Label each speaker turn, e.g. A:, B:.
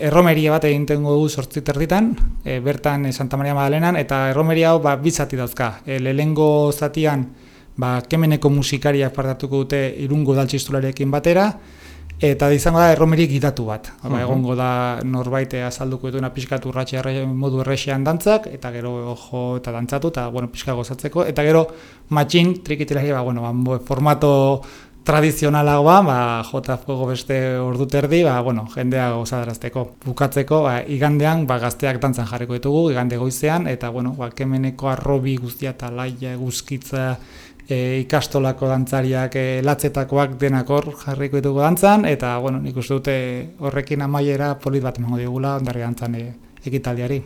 A: erromeria bat egin tengo du sortzi terditan, e, bertan e, Santa Maria Madalenan, eta erromeria hau ba, bitzati dauzka. E, lehengo zatian, ba, kemeneko musikariak partatuko dute irungo daltxistularekin batera, eta izango da erromeri gidatu bat. Ba, egongo da norbait azalduko dituena pixkatu urratxe modu errexean dantzak, eta gero jo eta dantzatu, eta bueno, pixka gozatzeko, eta gero matxin, trikitilegia, ba, bueno, ba, formato tradizionalagoa, ba, jota fuego beste ordu terdi, ba, bueno, jendea gozadarazteko. Bukatzeko, ba, igandean, ba, gazteak dantzan jarriko ditugu, igande goizean, eta, bueno, ba, kemeneko arrobi guztia eta laia, guzkitza, e, ikastolako dantzariak e, latzetakoak denakor jarriko ditugu dantzan, eta bueno, nik uste dute horrekin amaiera polit bat emango digula ondarri dantzan e, ekitaldiari.